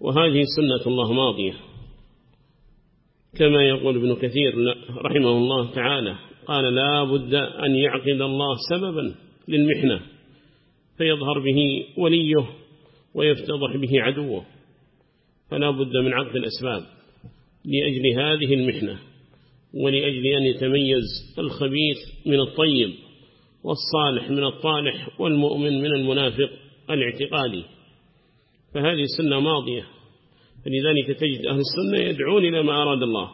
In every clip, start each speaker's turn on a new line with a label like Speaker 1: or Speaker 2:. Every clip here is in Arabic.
Speaker 1: وهذه سنة الله ماضية. كما يقول ابن كثير رحمه الله تعالى قال لا بد أن يعقد الله سببا للمحنة فيظهر به وليه ويفتضح به عدوه فلا بد من عقد الأسباب لأجل هذه المحنة ولأجل أن يتميز الخبيث من الطيب والصالح من الطالح والمؤمن من المنافق الاعتقادي. فهذه سنة ماضية. فلذلك تجد أهل السنة يدعون إلى ما أراد الله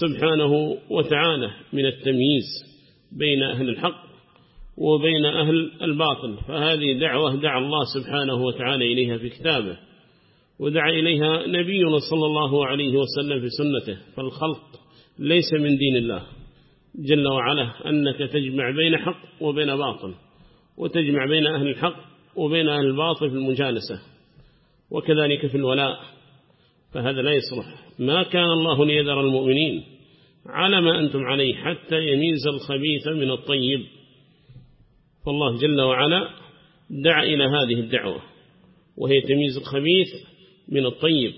Speaker 1: سبحانه وتعالى من التمييز بين أهل الحق وبين أهل الباطل. فهذه دعوة دعا الله سبحانه وتعالى إليها في كتابه ودعا إليها نبينا صلى الله عليه وسلم في سنته. فالخلق ليس من دين الله. جل وعلا أنك تجمع بين حق وبين باطل وتجمع بين أهل الحق وبين أهل الباطل في المجالسة. وكذلك في الولاء. فهذا لا يصلح. ما كان الله ليذر المؤمنين. على ما أنتم عليه حتى يميز الخبيث من الطيب. فالله جل وعلا دعا إلى هذه الدعوة. وهي تمييز الخبيث من الطيب.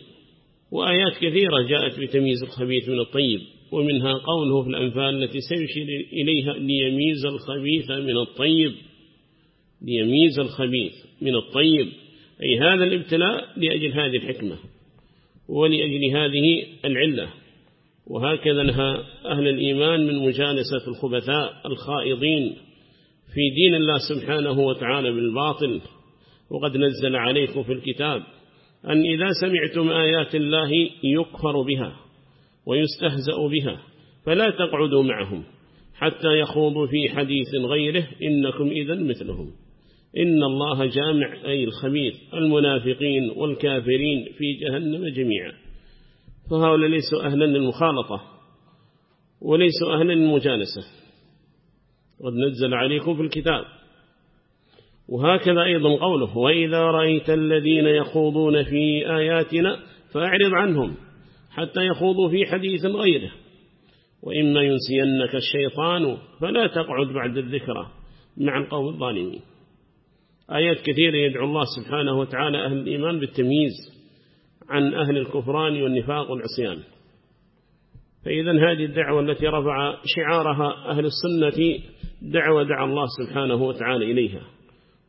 Speaker 1: وآيات كثيرة جاءت بتمييز الخبيث من الطيب. ومنها قوله في الأنفال التي سيشير إليها ليميز الخبيث من الطيب. ليميز الخبيث من الطيب. أي هذا الابتلاء لأجل هذه الحكمة ولأجل هذه العلة. وهكذا نهى أهل الإيمان من مجالسة الخبثاء الخائضين في دين الله سبحانه وتعالى بالباطل. وقد نزل عليكم في الكتاب أن إذا سمعتم آيات الله يكفر بها ويستهزأ بها فلا تقعدوا معهم حتى يخوضوا في حديث غيره إنكم إذا مثلهم. إن الله جامع أي الخبيث المنافقين والكافرين في جهنم جميعا. فهؤلاء ليسوا أهلا للمخالطة وليسوا أهلا للمجالسة قد نزل عليكم في الكتاب. وهكذا أيضا قوله وإذا رأيت الذين يخوضون في آياتنا فأعرض عنهم حتى يخوضوا في حديث غيره. وإما ينسينك الشيطان فلا تقعد بعد الذكرى مع القوم الظالمين. آيات كثيرة يدعو الله سبحانه وتعالى أهل الإيمان بالتمييز عن أهل الكفران والنفاق والعصيان. فإذا هذه الدعوة التي رفع شعارها أهل السنة دعوة دعا الله سبحانه وتعالى إليها.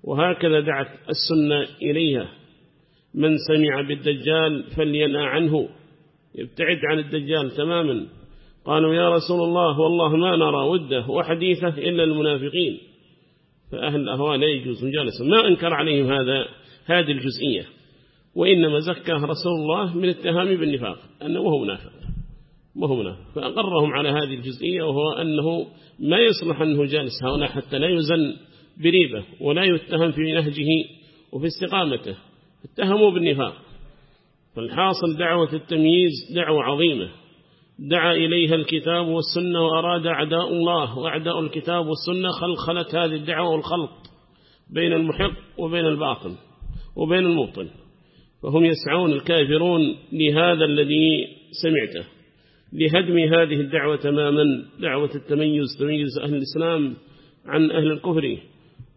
Speaker 1: وهكذا دعت السنة إليها. من سمع بالدجال فلينأ عنه. يبتعد عن الدجال تماما. قالوا يا رسول الله والله ما نرى وده وحديثه إلا المنافقين. فأهل الأهواء لا يجوز مجالسة ما أنكر عليهم هذا هذه الجزئية. وإنما زكاه رسول الله من التهام بالنفاق أنه هو منافق. وهو منافق. فأقرهم على هذه الجزئية وهو أنه ما يصلح أنه جالس هؤلاء حتى لا يزن بريبة ولا يتهم في نهجه وفي استقامته. اتهموا بالنفاق. فالحاصل دعوة التمييز دعوة عظيمة. دعا إليها الكتاب والسنة وأراد أعداء الله وأعداء الكتاب والسنة خلخلت هذه الدعوة والخلط بين المحق وبين الباطل وبين المبطل. فهم يسعون الكافرون لهذا الذي سمعته لهدم هذه الدعوة تماما دعوة التميز تميز أهل الإسلام عن أهل الكفر.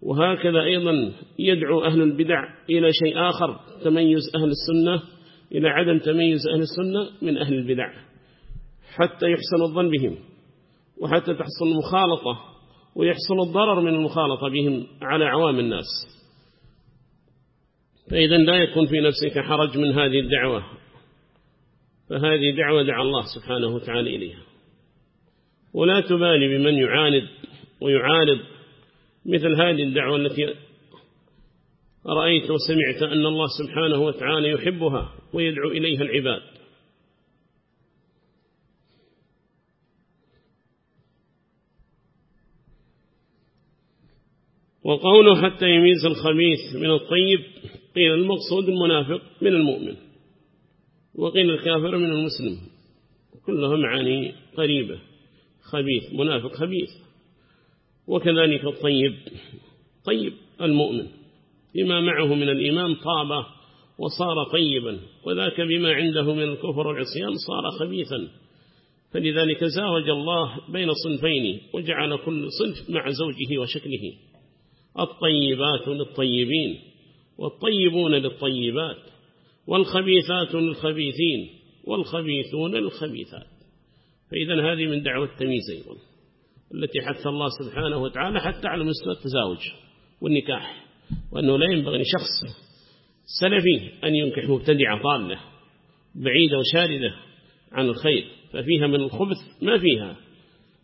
Speaker 1: وهكذا أيضا يدعو أهل البدع إلى شيء آخر تميز أهل السنة إلى عدم تميز أهل السنة من أهل البدع. حتى يحسن الظن بهم وحتى تحصل المخالطة ويحصل الضرر من المخالطة بهم على عوام الناس. فإذا لا يكون في نفسك حرج من هذه الدعوة فهذه دعوة دعا الله سبحانه وتعالى إليها. ولا تبالي بمن يعاند ويعارض مثل هذه الدعوة التي رأيت وسمعت أن الله سبحانه وتعالى يحبها ويدعو إليها العباد. وقوله حتى يميز الخبيث من الطيب قيل المقصود المنافق من المؤمن وقيل الكافر من المسلم. كلها معاني قريبة خبيث منافق خبيث. وكذلك الطيب طيب المؤمن. بما معه من الإيمان طاب وصار طيبا وذاك بما عنده من الكفر والعصيان صار خبيثا. فلذلك زاوج الله بين صنفين وجعل كل صنف مع زوجه وشكله. الطيبات للطيبين والطيبون للطيبات والخبيثات للخبيثين والخبيثون للخبيثات. فإذا هذه من دعوة التمييز أيضا التي حث الله سبحانه وتعالى حتى على مستوى التزاوج والنكاح وأنه لا ينبغي لشخص سلفي أن ينكح مبتدعة ضالة بعيدة وشاردة عن الخير ففيها من الخبث ما فيها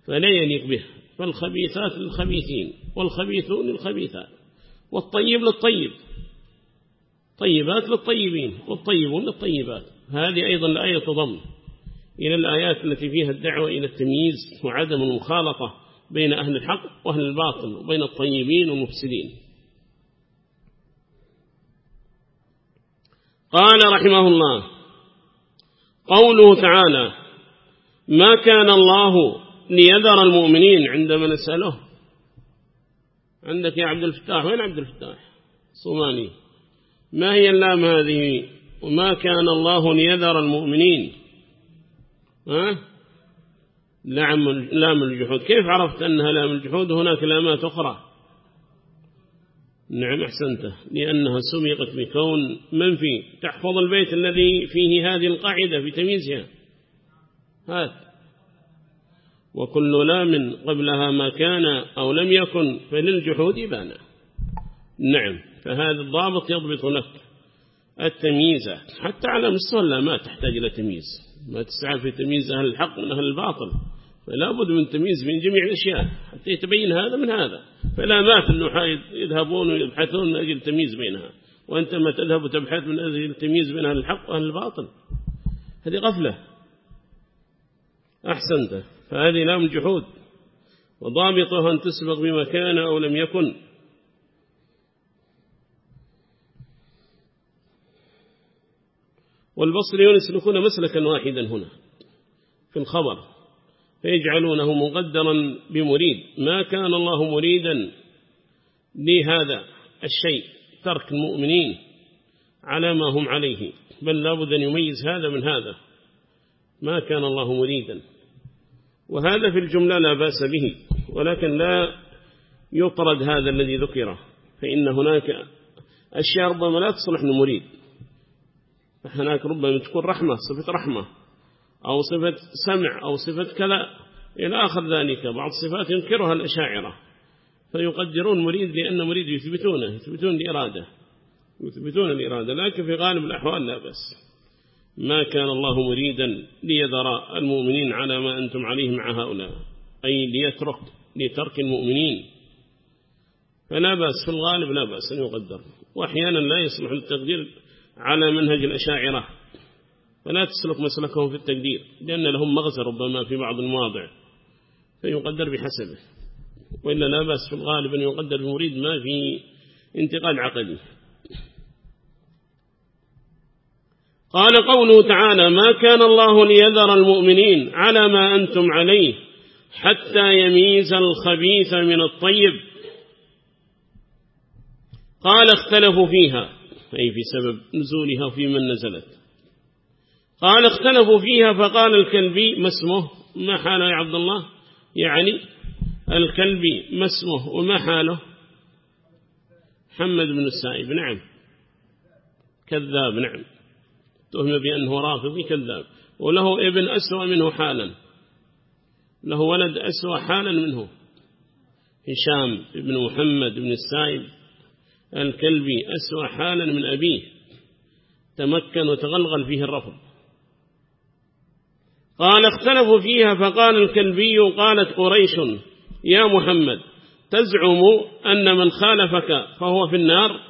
Speaker 1: فلا يليق به فالخبيثات للخبيثين. والخبيثون للخبيثات والطيب للطيب. طيبات للطيبين والطيبون للطيبات. هذه أيضا الآية تضم إلى الآيات التي فيها الدعوة إلى التمييز وعدم المخالطة بين أهل الحق وأهل الباطل وبين الطيبين والمفسدين. قال رحمه الله قوله تعالى ما كان الله ليذر المؤمنين عندما نسأله عندك يا عبد الفتاح؟ وين عبد الفتاح؟ صوماني. ما هي اللام هذه؟ وما كان الله ليذر المؤمنين. ها؟ لام الجحود. كيف عرفت أنها لام الجحود؟ هناك لامات أخرى. نعم أحسنت. لأنها سبقت بكون منفي. تحفظ البيت الذي فيه هذه القاعدة في تمييزها. هات. وكل لام قبلها ما كان أو لم يكن فللجحود بانا. نعم فهذا الضابط يضبط لك التمييزات حتى على مستوى اللامات تحتاج إلى تمييز. ما تسعى في تمييز أهل الحق من أهل الباطل. فلا بد من تمييز بين جميع الأشياء حتى يتبين هذا من هذا. فلا مات النحاة يذهبون ويبحثون من أجل التمييز بينها. وأنت ما تذهب وتبحث من أجل التمييز بين أهل الحق وأهل الباطل. هذه غفلة. أحسنت. فهذه لام الجحود وضابطها أن تسبق بمكان أو لم يكن. والبصريون يسلكون مسلكا واحدا هنا في الخبر فيجعلونه مقدرا بمريد. ما كان الله مريدا لهذا الشيء ترك المؤمنين على ما هم عليه بل لابد أن يميز هذا من هذا. ما كان الله مريدا. وهذا في الجملة لا بأس به ولكن لا يطرد هذا الذي ذكره فإن هناك أشياء ربما لا تصلح لمريد هناك ربما تكون رحمة صفة رحمة أو صفة سمع أو صفة كذا إلى آخر ذلك بعض الصفات ينكرها الأشاعرة. فيقدرون مريد لأن مريد يثبتونه يثبتون الإرادة يثبتون الإرادة لكن في غالب الأحوال لا بس ما كان الله مريدا ليذر المؤمنين على ما أنتم عليه مع هؤلاء أي ليترك لترك المؤمنين. فلا بأس في الغالب لا بأس أن يقدر. وأحيانا لا يصلح التقدير على منهج الأشاعرة. فلا تسلك مسلكهم في التقدير لأن لهم مغزى ربما في بعض المواضع فيقدر بحسبه. وإلا لا بأس في الغالب أن يقدر بمريد ما في انتقاد عقدي. قال قوله تعالى ما كان الله ليذر المؤمنين على ما أنتم عليه حتى يميز الخبيث من الطيب. قال اختلفوا فيها. أي في سبب نزولها في من نزلت. قال اختلفوا فيها فقال الكلبي ما اسمه؟ ما حاله يا عبد الله؟ يعني الكلبي ما اسمه؟ وما حاله؟ محمد بن السائب نعم. كذاب نعم. تهم بأنه رافضي كذاب. وله ابن أسوأ منه حالا. له ولد أسوأ حالا منه. هشام بن محمد بن السائب الكلبي أسوأ حالا من أبيه. تمكن وتغلغل فيه الرفض. قال اختلفوا فيها فقال الكلبي قالت قريش يا محمد تزعم أن من خالفك فهو في النار؟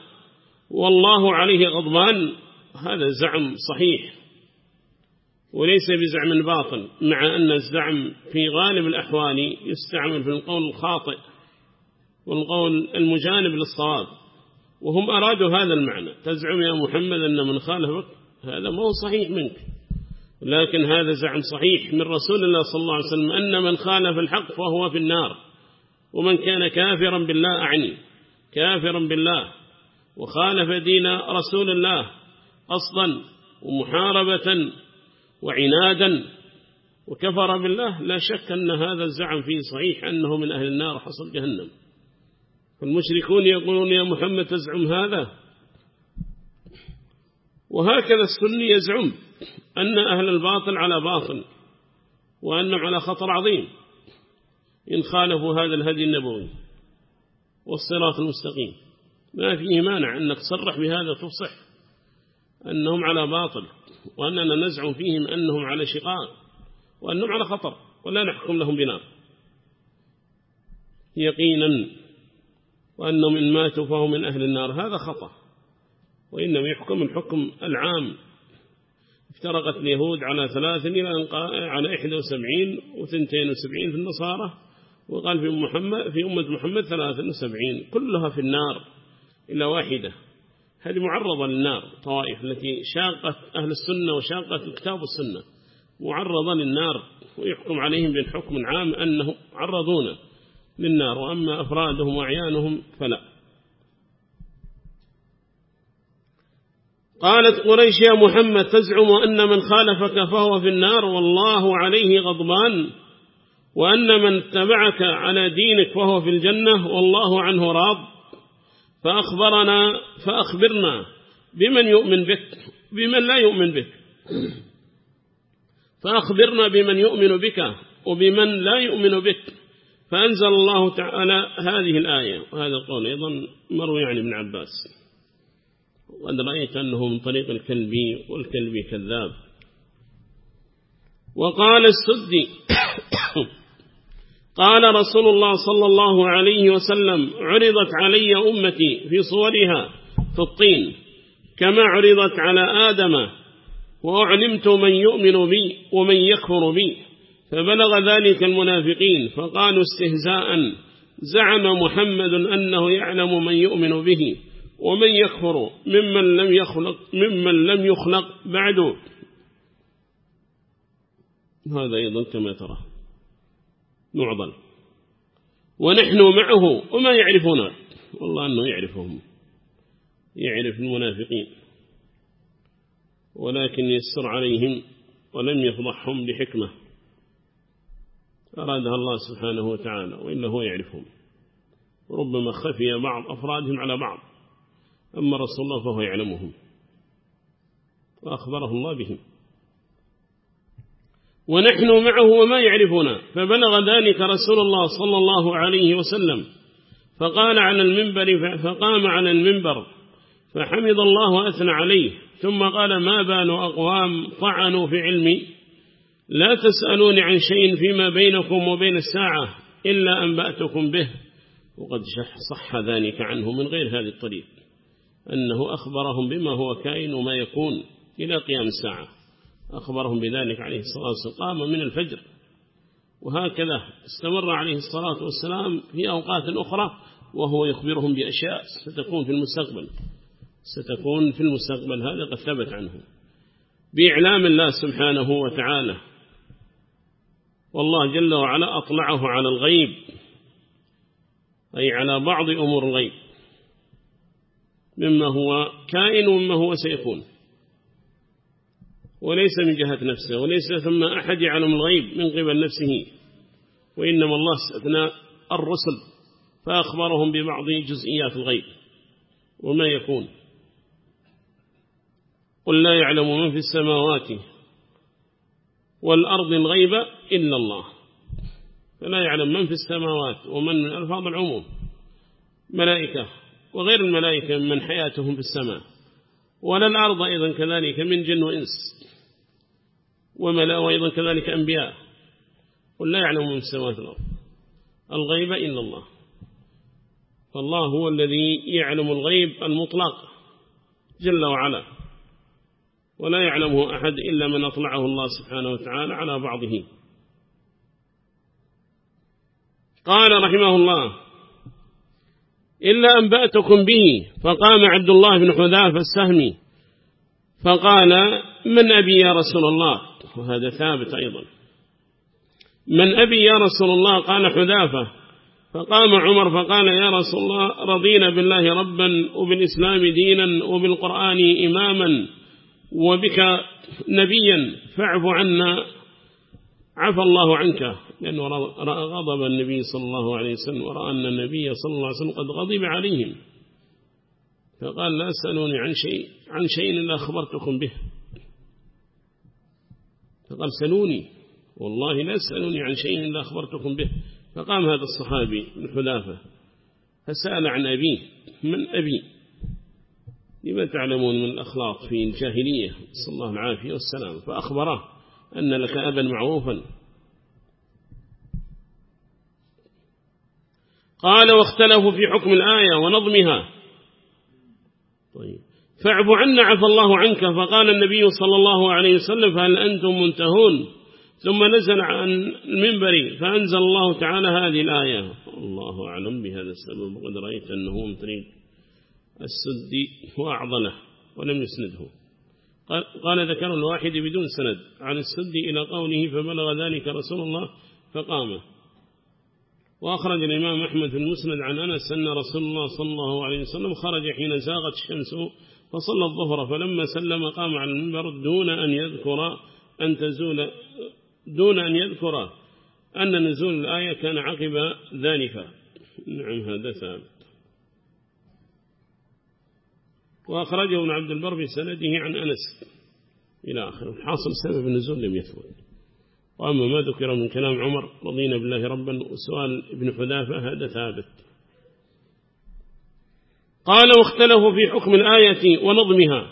Speaker 1: والله عليه غضبان. هذا زعم صحيح وليس بزعم باطل مع أن الزعم في غالب الأحوال يستعمل في القول الخاطئ والقول المجانب للصواب وهم أرادوا هذا المعنى تزعم يا محمد أن من خالفك؟ هذا ما هو صحيح منك لكن هذا زعم صحيح من رسول الله صلى الله عليه وسلم أن من خالف الحق فهو في النار ومن كان كافرا بالله أعني كافرا بالله وخالف دين رسول الله أصلا ومحاربة وعنادا. وكفر بالله لا شك أن هذا الزعم فيه صحيح أنه من أهل النار حصل جهنم. فالمشركون يقولون يا محمد تزعم هذا؟ وهكذا السني يزعم أن أهل الباطل على باطل وأنهم على خطر عظيم. إن خالفوا هذا الهدي النبوي والصراط المستقيم. ما فيه مانع أنك تصرح بهذا تفصح أنهم على باطل وأننا نزعم فيهم أنهم على شقاق وأنهم على خطر ولا نحكم لهم بنار. يقينا وأنهم إن ماتوا فهم من أهل النار هذا خطأ. وإنما يحكم الحكم العام. افترقت اليهود على ثلاث إلى على إحدى وسبعين وثنتين وسبعين في النصارى وقال في, محمد في أمة محمد ثلاث وسبعين كلها في النار إلا واحدة. هذه معرضة للنار طوائف التي شاقت أهل السنة وشاقت الكتاب والسنة معرضة للنار ويحكم عليهم بالحكم عام أنه عرضون للنار وأما أفرادهم وأعيانهم فلا. قالت قريش يا محمد تزعم أن من خالفك فهو في النار والله عليه غضبان. وأن من اتبعك على دينك فهو في الجنة والله عنه راض. فأخبرنا فأخبرنا بمن يؤمن بك بمن لا يؤمن بك. فأخبرنا بمن يؤمن بك وبمن لا يؤمن بك. فأنزل الله تعالى هذه الآية وهذا القول أيضا مروي عن ابن عباس. وقد رأيت أنه من طريق الكلبي والكلبي كذاب. وقال السدي قال رسول الله صلى الله عليه وسلم عرضت علي أمتي في صورها في الطين كما عرضت على آدم وأعلمت من يؤمن بي ومن يكفر بي. فبلغ ذلك المنافقين فقالوا استهزاء زعم محمد أنه يعلم من يؤمن به ومن يكفر ممن لم يخلق ممن لم يخلق بعد. هذا أيضا كما ترى. معضل. ونحن معه وما يعرفون. والله أنه يعرفهم. يعرف المنافقين. ولكن يسر عليهم ولم يفضحهم لحكمة أرادها الله سبحانه وتعالى وإلا هو يعرفهم. وربما خفي بعض أفرادهم على بعض. أما رسول الله فهو يعلمهم. وأخبره الله بهم. ونحن معه وما يعرفنا. فبلغ ذلك رسول الله صلى الله عليه وسلم. فقال على المنبر فقام على المنبر فحمد الله وأثنى عليه. ثم قال ما بال أقوام طعنوا في علمي؟ لا تسألوني عن شيء فيما بينكم وبين الساعة إلا أنبأتكم به. وقد صح ذلك عنه من غير هذه الطريق أنه أخبرهم بما هو كائن وما يكون إلى قيام الساعة. أخبرهم بذلك عليه الصلاة والسلام قام من الفجر. وهكذا استمر عليه الصلاة والسلام في أوقات أخرى وهو يخبرهم بأشياء ستكون في المستقبل. ستكون في المستقبل هذا قد ثبت عنه. بإعلام الله سبحانه وتعالى والله جل وعلا أطلعه على الغيب أي على بعض أمور الغيب مما هو كائن ومما هو سيكون. وليس من جهة نفسه وليس ثم أحد يعلم الغيب من قبل نفسه. وإنما الله استثنى الرسل فأخبرهم ببعض جزئيات الغيب. وما يكون؟ قل لا يعلم من في السماوات والأرض الغيب إلا الله. فلا يعلم من في السماوات ومن من ألفاظ العموم. ملائكة وغير الملائكة من حياتهم في السماء. ولا الأرض أيضا كذلك من جن وإنس. وملا وأيضا كذلك أنبياء. قل لا يعلم من السماوات والأرض. الغيب إلا الله. فالله هو الذي يعلم الغيب المطلق جل وعلا. ولا يعلمه أحد إلا من أطلعه الله سبحانه وتعالى على بعضه. قال رحمه الله إلا أنبأتكم به فقام عبد الله بن حذافة السهمي فقال من أبي يا رسول الله؟ وهذا ثابت أيضا. من أبي يا رسول الله؟ قال حذافة. فقام عمر فقال يا رسول الله رضينا بالله ربا وبالإسلام دينا وبالقرآن إماما وبك نبيا فاعف عنا. عفى الله عنك. لأنه رأى غضب النبي صلى الله عليه وسلم ورأى أن النبي صلى الله عليه وسلم قد غضب عليهم. فقال لا أسألوني عن شيء عن شيء إلا أخبرتكم به. فقال سلوني والله لا أسألوني عن شيء إلا أخبرتكم به. فقام هذا الصحابي من حذافة فسأل عن أبيه من أبي؟ لما تعلمون من الأخلاق في الجاهلية؟ صلى الله العافية والسلام. فأخبره أن لك أبا معروفا. قال واختلفوا في حكم الآية ونظمها. فاعف عنا عفى الله عنك. فقال النبي صلى الله عليه وسلم فهل أنتم منتهون؟ ثم نزل عن المنبر فأنزل الله تعالى هذه الآية. الله أعلم بهذا السبب وقد رأيت أنه من طريق السد وأعضله ولم يسنده. قال, ذكر الواحد بدون سند عن السد إلى قوله فبلغ ذلك رسول الله فقام وأخرج الإمام أحمد في المسند عن أنس أن رسول الله صلى الله عليه وسلم خرج حين زاغت الشمس فصلى الظهر فلما سلم قام على المنبر دون أن يذكر أن تزول دون أن يذكر أن نزول الآية كان عقب ذلك. نعم هذا ثابت. وأخرجه ابن عبد البر بسنده عن أنس. إلى آخر الحاصل سبب النزول لم يثبت. وأما ما ذكر من كلام عمر رضينا بالله ربا وسؤال ابن حذافة هذا ثابت. قال واختلفوا في حكم الآية ونظمها.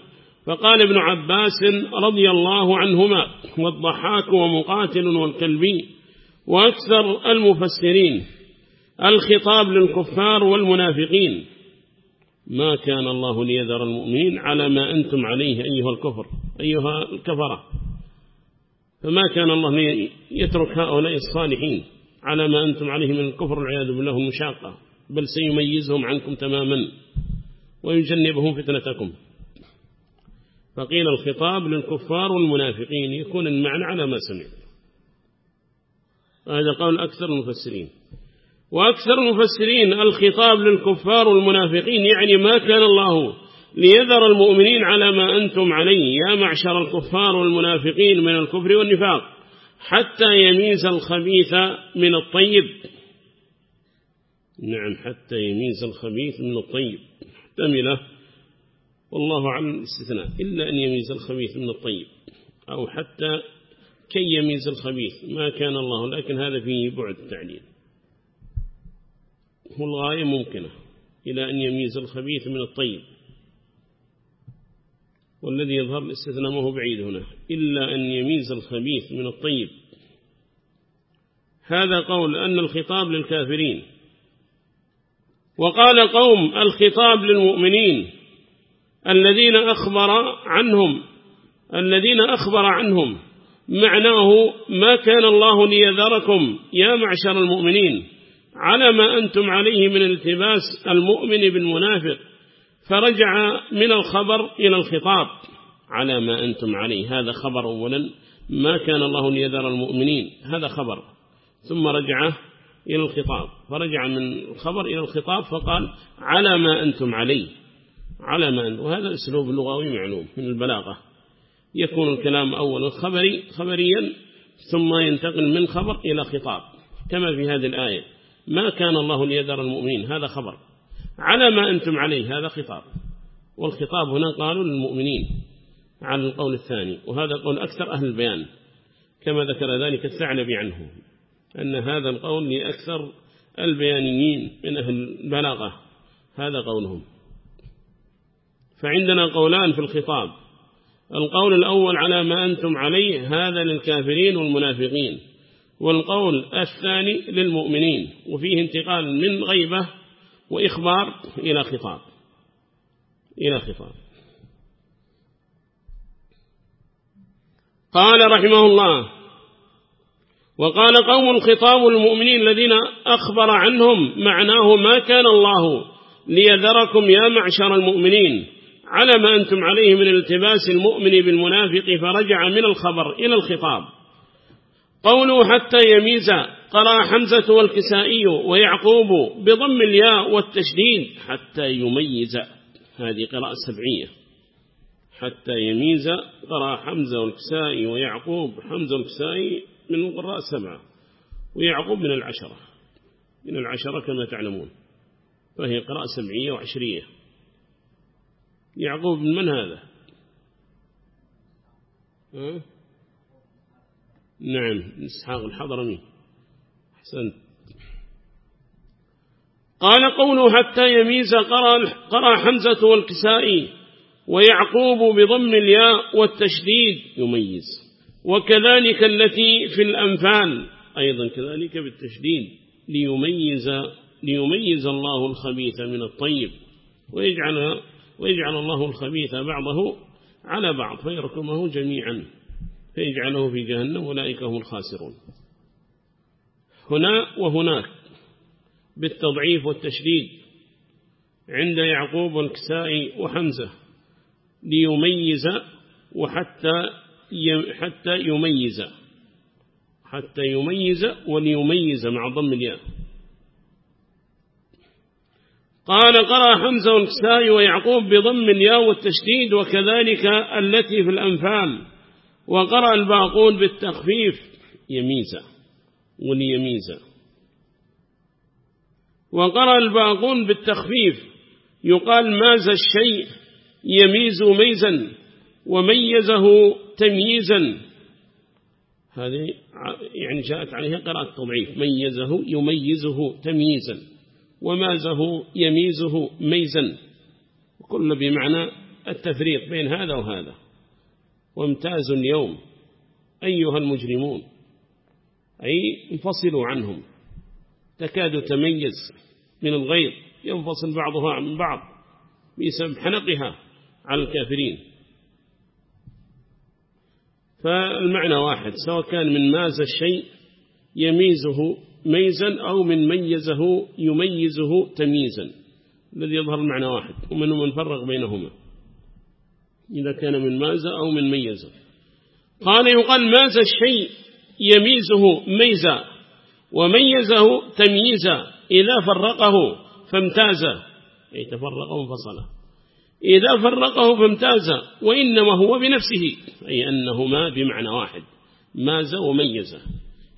Speaker 1: فقال ابن عباس رضي الله عنهما والضحاك ومقاتل والكلبي وأكثر المفسرين الخطاب للكفار والمنافقين. ما كان الله ليذر المؤمنين على ما أنتم عليه أيها الكفر أيها الكفرة. فما كان الله يترك هؤلاء الصالحين على ما أنتم عليه من الكفر والعياذ بالله المشاقة. بل سيميزهم عنكم تماما ويجنبهم فتنتكم. فقيل الخطاب للكفار والمنافقين يكون المعنى على ما سمع هذا قول أكثر المفسرين. وأكثر المفسرين الخطاب للكفار والمنافقين يعني ما كان الله ليذر المؤمنين على ما أنتم عليه. يا معشر الكفار والمنافقين من الكفر والنفاق حتى يميز الخبيث من الطيب. نعم حتى يميز الخبيث من الطيب. احتمله. والله أعلم الاستثناء إلا أن يميز الخبيث من الطيب. أو حتى كي يميز الخبيث. ما كان الله لكن هذا فيه بعد التعليل. والغاية ممكنة. إلى أن يميز الخبيث من الطيب. والذي يظهر الاستثناء ما هو بعيد هنا. إلا أن يميز الخبيث من الطيب. هذا قول أن الخطاب للكافرين. وقال قوم الخطاب للمؤمنين الذين أخبر عنهم الذين أخبر عنهم معناه ما كان الله ليذركم يا معشر المؤمنين على ما أنتم عليه من التباس المؤمن بالمنافق فرجع من الخبر إلى الخطاب على ما أنتم عليه. هذا خبر أولا ما كان الله ليذر المؤمنين هذا خبر. ثم رجع إلى الخطاب. فرجع من الخبر إلى الخطاب فقال على ما أنتم عليه. على ما أنتم وهذا أسلوب لغوي معلوم من البلاغة. يكون الكلام أولا خبري خبريا ثم ينتقل من خبر إلى خطاب. كما في هذه الآية ما كان الله ليذر المؤمنين. هذا خبر. على ما أنتم عليه. هذا خطاب. والخطاب هنا قالوا للمؤمنين على القول الثاني وهذا قول أكثر أهل البيان كما ذكر ذلك الثعلبي عنه. أن هذا القول لأكثر البيانيين من أهل البلاغة. هذا قولهم. فعندنا قولان في الخطاب. القول الأول على ما أنتم عليه هذا للكافرين والمنافقين. والقول الثاني للمؤمنين وفيه انتقال من غيبة وإخبار إلى خطاب. إلى خطاب. قال رحمه الله وقال قوم الخطاب المؤمنين الذين أخبر عنهم معناه ما كان الله ليذركم يا معشر المؤمنين على ما أنتم عليه من التباس المؤمن بالمنافق فرجع من الخبر إلى الخطاب. قوله حتى يميز قرأ حمزة والكسائي ويعقوب بضم الياء والتشديد حتى يميز. هذه قراءة سبعية. حتى يميز قرأ حمزة والكسائي ويعقوب. حمزة والكسائي من القراء السبعة ويعقوب من العشرة. من العشرة كما تعلمون. فهي قراءة سبعية وعشرية يعقوب من هذا؟ أه؟ نعم إسحاق الحضرمي. أحسنت. قال قوله حتى يميز قرأ حمزة والكسائي ويعقوب بضم الياء والتشديد يميز. وكذلك التي في الأنفال أيضا كذلك بالتشديد ليميز, ليميز الله الخبيث من الطيب ويجعل, ويجعل الله الخبيث بعضه على بعض فيركمه جميعا فيجعله في جهنم أولئك هم الخاسرون. هنا وهناك بالتضعيف والتشديد عند يعقوب والكسائي وحمزة ليميز وحتى حتى يميز. حتى يميز وليميز مع ضم الياء. قال قرأ حمزة والكسائي ويعقوب بضم الياء والتشديد وكذلك التي في الأنفال. وقرأ الباقون بالتخفيف. يميز. وليميز. وقرأ الباقون بالتخفيف. يقال ماز الشيء يميز ميزا وميزه تمييزا. هذه يعني جاءت عليها قراءة تضعيف ميزه يميزه تمييزا. ومازه يميزه ميزا. كل بمعنى التفريق بين هذا وهذا. وامتازوا اليوم أيها المجرمون. أي انفصلوا عنهم. تكاد تميز من الغيظ. ينفصل بعضها عن بعض. بسبب حنقها على الكافرين. فالمعنى واحد سواء كان من ماز الشيء يميزه ميزا أو من ميزه يميزه تمييزا. الذي يظهر المعنى واحد ومنه من فرق بينهما. إذا كان من مازه أو من ميزه. قال يقال ماز الشيء يميزه ميزا وميزه تمييزا. إذا فرقه فامتاز. أي تفرقه وانفصل. إذا فرقه فامتاز وإنما هو بنفسه أي أنهما بمعنى واحد ماز وميز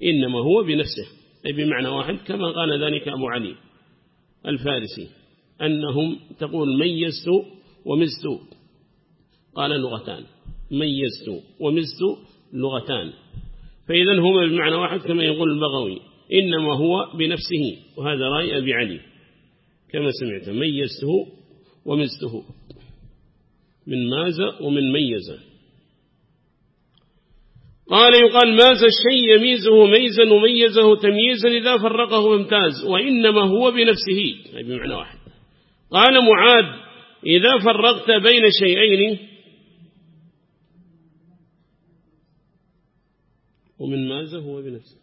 Speaker 1: إنما هو بنفسه أي بمعنى واحد كما قال ذلك أبو علي الفارسي أنهم تقول ميزت ومزت قال لغتان ميزت ومزت لغتان فإذا هما بمعنى واحد كما يقول البغوي إنما هو بنفسه وهذا رأي أبي علي كما سمعت ميزته ومزته. من ماز ومن ميز. قال يقال ماز الشيء يميزه ميزا وميزه تمييزا إذا فرقه ممتاز وإنما هو بنفسه. أي بمعنى واحد. قال معاد إذا فرقت بين شيئين ومن ماذا هو بنفسه.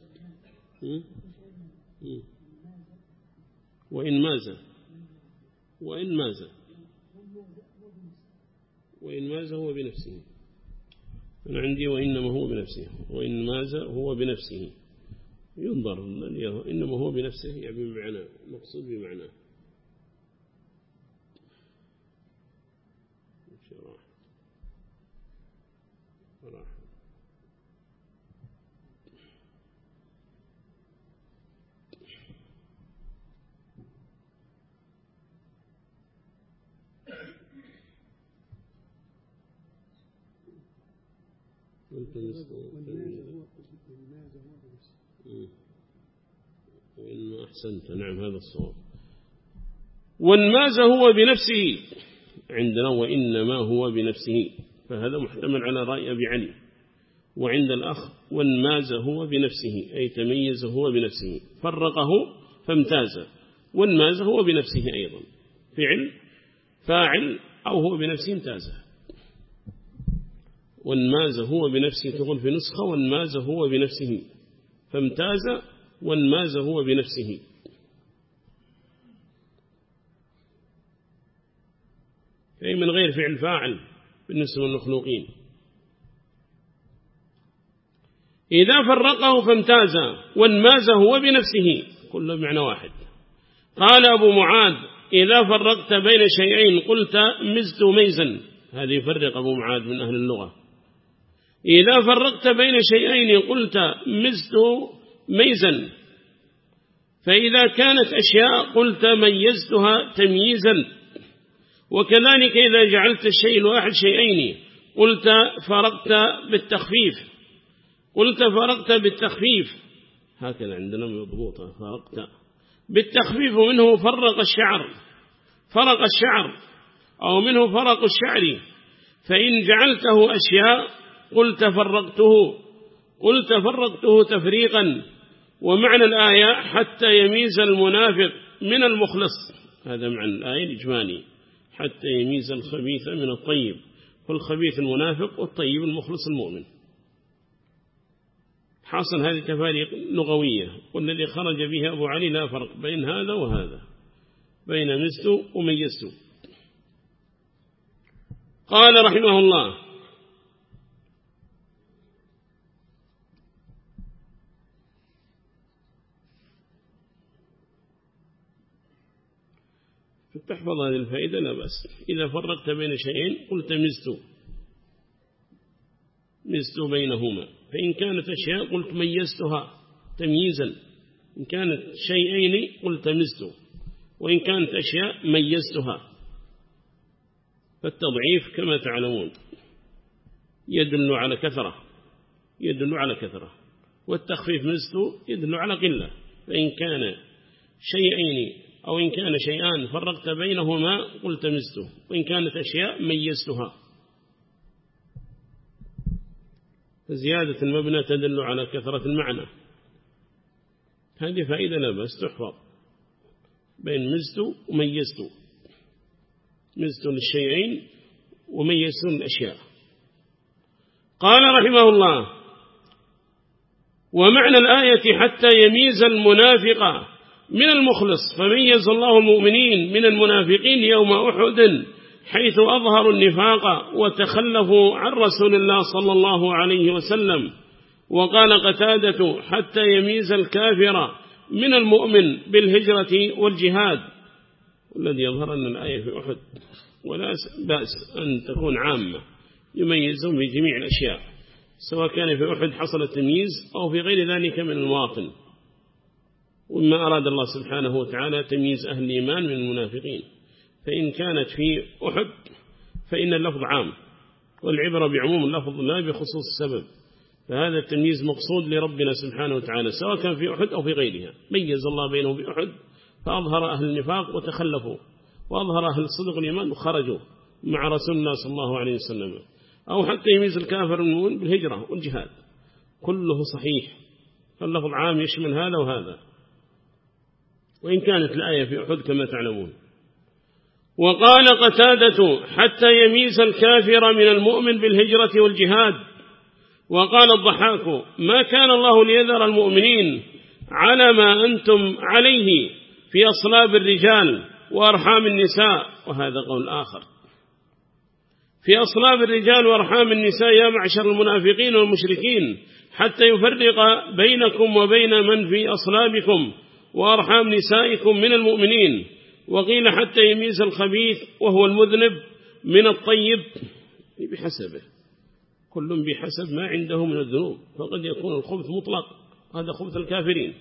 Speaker 1: وإن ماذا؟ وإن ماذا؟ وإن ماذا هو بنفسه. أنا عندي وإنما هو بنفسه وإن ماذا هو بنفسه. ينظر إنما هو بنفسه يعني بمعنى مقصود بمعنى. وإن أحسنت. نعم هذا الصواب. وانماز هو بنفسه. عندنا وإنما هو بنفسه. فهذا محتمل على رأي أبي علي. وعند الأخ وانماز هو بنفسه. أي تميز هو بنفسه. فرقه فامتاز. وانماز هو بنفسه أيضا. فعل فاعل أو هو بنفسه امتاز وانماز هو بنفسه تقول في نسخة وانماز هو بنفسه. فامتاز وانماز هو بنفسه. أي من غير فعل فاعل بالنسبة للمخلوقين. إذا فرقه فامتاز وانماز هو بنفسه. كله بمعنى واحد. قال أبو معاذ إذا فرقت بين شيئين قلت مزت ميزا. هذه يفرق أبو معاذ من أهل اللغة. إذا فرقت بين شيئين قلت مزت ميزا. فإذا كانت أشياء قلت ميزتها تمييزا. وكذلك إذا جعلت الشيء الواحد شيئين قلت فرقت بالتخفيف. قلت فرقت بالتخفيف. هكذا عندنا مضبوطة فرقت بالتخفيف منه فرق الشعر. فرق الشعر أو منه فرق الشعر. فإن جعلته أشياء قلت فرقته قلت فرقته تفريقا ومعنى الآية حتى يميز المنافق من المخلص. هذا معنى الآية الإجمالي. حتى يميز الخبيث من الطيب. فالخبيث المنافق والطيب المخلص المؤمن. حاصل هذه تفاريق لغوية والذي خرج بها أبو علي لا فرق بين هذا وهذا. بين مست وميزت. قال رحمه الله فتحفظ هذه الفائدة؟ لا بأس. إذا فرقت بين شيئين قلت مزت. مزت بينهما. فإن كانت أشياء قلت ميزتها تمييزا. إن كانت شيئين قلت مزت. وإن كانت أشياء ميزتها. فالتضعيف كما تعلمون يدل على كثرة. يدل على كثرة. والتخفيف مزت يدل على قلة. فإن كان شيئين أو إن كان شيئان فرقت بينهما قلت مزت وإن كانت أشياء ميزتها. زيادة المبنى تدل على كثرة المعنى. هذه فائدة لا تحفظ. بين مزت وميزت. مزت للشيئين وميزت الأشياء قال رحمه الله ومعنى الآية حتى يميز المنافق. من المخلص فميز الله المؤمنين من المنافقين يوم أحد حيث أظهروا النفاق وتخلفوا عن رسول الله صلى الله عليه وسلم. وقال قتادة حتى يميز الكافر من المؤمن بالهجرة والجهاد. والذي يظهر أن الآية في أحد ولا بأس أن تكون عامة يميزهم في جميع الأشياء سواء كان في أحد حصل التمييز أو في غير ذلك من المواطن. وما أراد الله سبحانه وتعالى تمييز أهل الإيمان من المنافقين. فإن كانت في أحد فإن اللفظ عام والعبرة بعموم اللفظ لا بخصوص السبب. فهذا التمييز مقصود لربنا سبحانه وتعالى سواء كان في أحد أو في غيرها. ميز الله بينهم في أحد فأظهر أهل النفاق وتخلفوا وأظهر أهل الصدق الإيمان وخرجوا مع رسول الله صلى الله عليه وسلم. أو حتى يميز الكافر المؤمن بالهجرة والجهاد. كله صحيح. فاللفظ عام يشمل هذا وهذا. وإن كانت الآية في أحد كما تعلمون. وقال قتادة حتى يميز الكافر من المؤمن بالهجرة والجهاد. وقال الضحاك ما كان الله ليذر المؤمنين على ما أنتم عليه في أصلاب الرجال وأرحام النساء. وهذا قول آخر. في أصلاب الرجال وأرحام النساء يا معشر المنافقين والمشركين حتى يفرق بينكم وبين من في أصلابكم. وأرحام نسائكم من المؤمنين وقيل حتى يميز الخبيث وهو المذنب من الطيب بحسبه. كل بحسب ما عنده من الذنوب. فقد يكون الخبث مطلق هذا خبث الكافرين.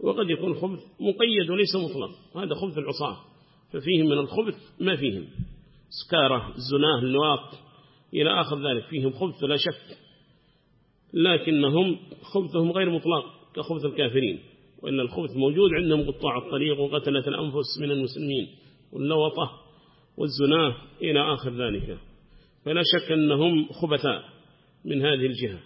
Speaker 1: وقد يكون الخبث مقيد وليس مطلق هذا خبث العصاة. ففيهم من الخبث ما فيهم. سكارة الزناه اللواط إلى آخر ذلك فيهم خبث لا شك. لكنهم خبثهم غير مطلق كخبث الكافرين. وإن الخبث موجود عندهم قطاع الطريق وقتلة الأنفس من المسلمين واللوطة والزناه إلى آخر ذلك. فلا شك أنهم خبثاء من هذه الجهة.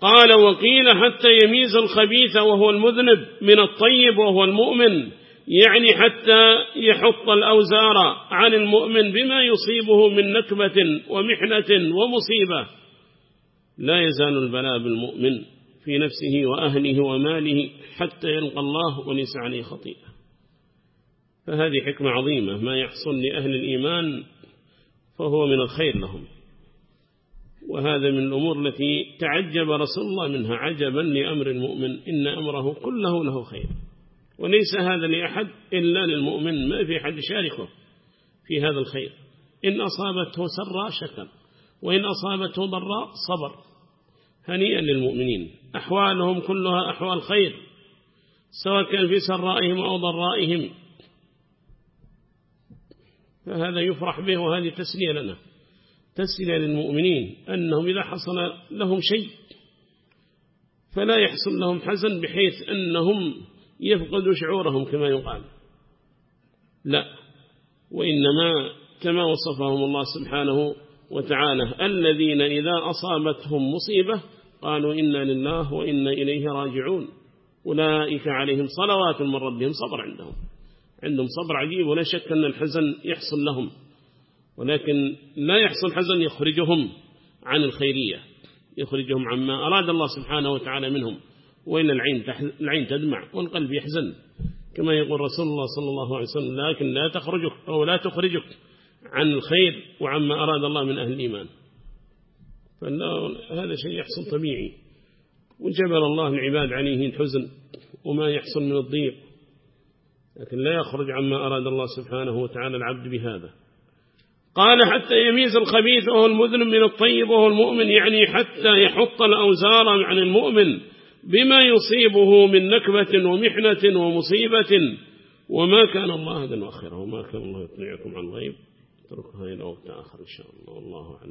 Speaker 1: قال وقيل حتى يميز الخبيث وهو المذنب من الطيب وهو المؤمن يعني حتى يحط الأوزار عن المؤمن بما يصيبه من نكبة ومحنة ومصيبة. لا يزال البلاء بالمؤمن. في نفسه وأهله وماله حتى يلقى الله وليس عليه خطيئة. فهذه حكمة عظيمة ما يحصل لأهل الإيمان فهو من الخير لهم. وهذا من الأمور التي تعجب رسول الله منها عجبا لأمر المؤمن إن أمره كله له خير. وليس هذا لأحد إلا للمؤمن ما في أحد يشاركه في هذا الخير. إن أصابته سراء شكر وإن أصابته ضراء صبر. هنيئا للمؤمنين. أحوالهم كلها أحوال خير سواء كان في سرائهم أو ضرائهم. فهذا يفرح به وهذه تسلية لنا. تسلية للمؤمنين أنهم إذا حصل لهم شيء فلا يحصل لهم حزن بحيث أنهم يفقدوا شعورهم كما يقال. لا وإنما كما وصفهم الله سبحانه وتعالى الذين إذا أصابتهم مصيبة قالوا إنا لله وإنا إليه راجعون. أولئك عليهم صلوات من ربهم صبر عندهم. عندهم صبر عجيب ولا شك أن الحزن يحصل لهم. ولكن لا يحصل حزن يخرجهم عن الخيرية يخرجهم عما أراد الله سبحانه وتعالى منهم. وإن العين, العين تدمع والقلب يحزن كما يقول رسول الله صلى الله عليه وسلم لكن لا تخرجك أو لا تخرجك عن الخير وعما أراد الله من أهل الإيمان. فهذا شيء يحصل طبيعي. وجبل الله العباد عليه الحزن وما يحصل من الضيق لكن لا يخرج عما أراد الله سبحانه وتعالى العبد بهذا. قال حتى يميز الخبيث وهو المذنب من الطيب وهو المؤمن يعني حتى يحط الأوزار عن المؤمن بما يصيبه من نكبة ومحنة ومصيبة. وما كان الله هذا وما كان الله يطلعكم عن الغيب. اتركها إلى وقت آخر إن شاء الله. والله أعلم.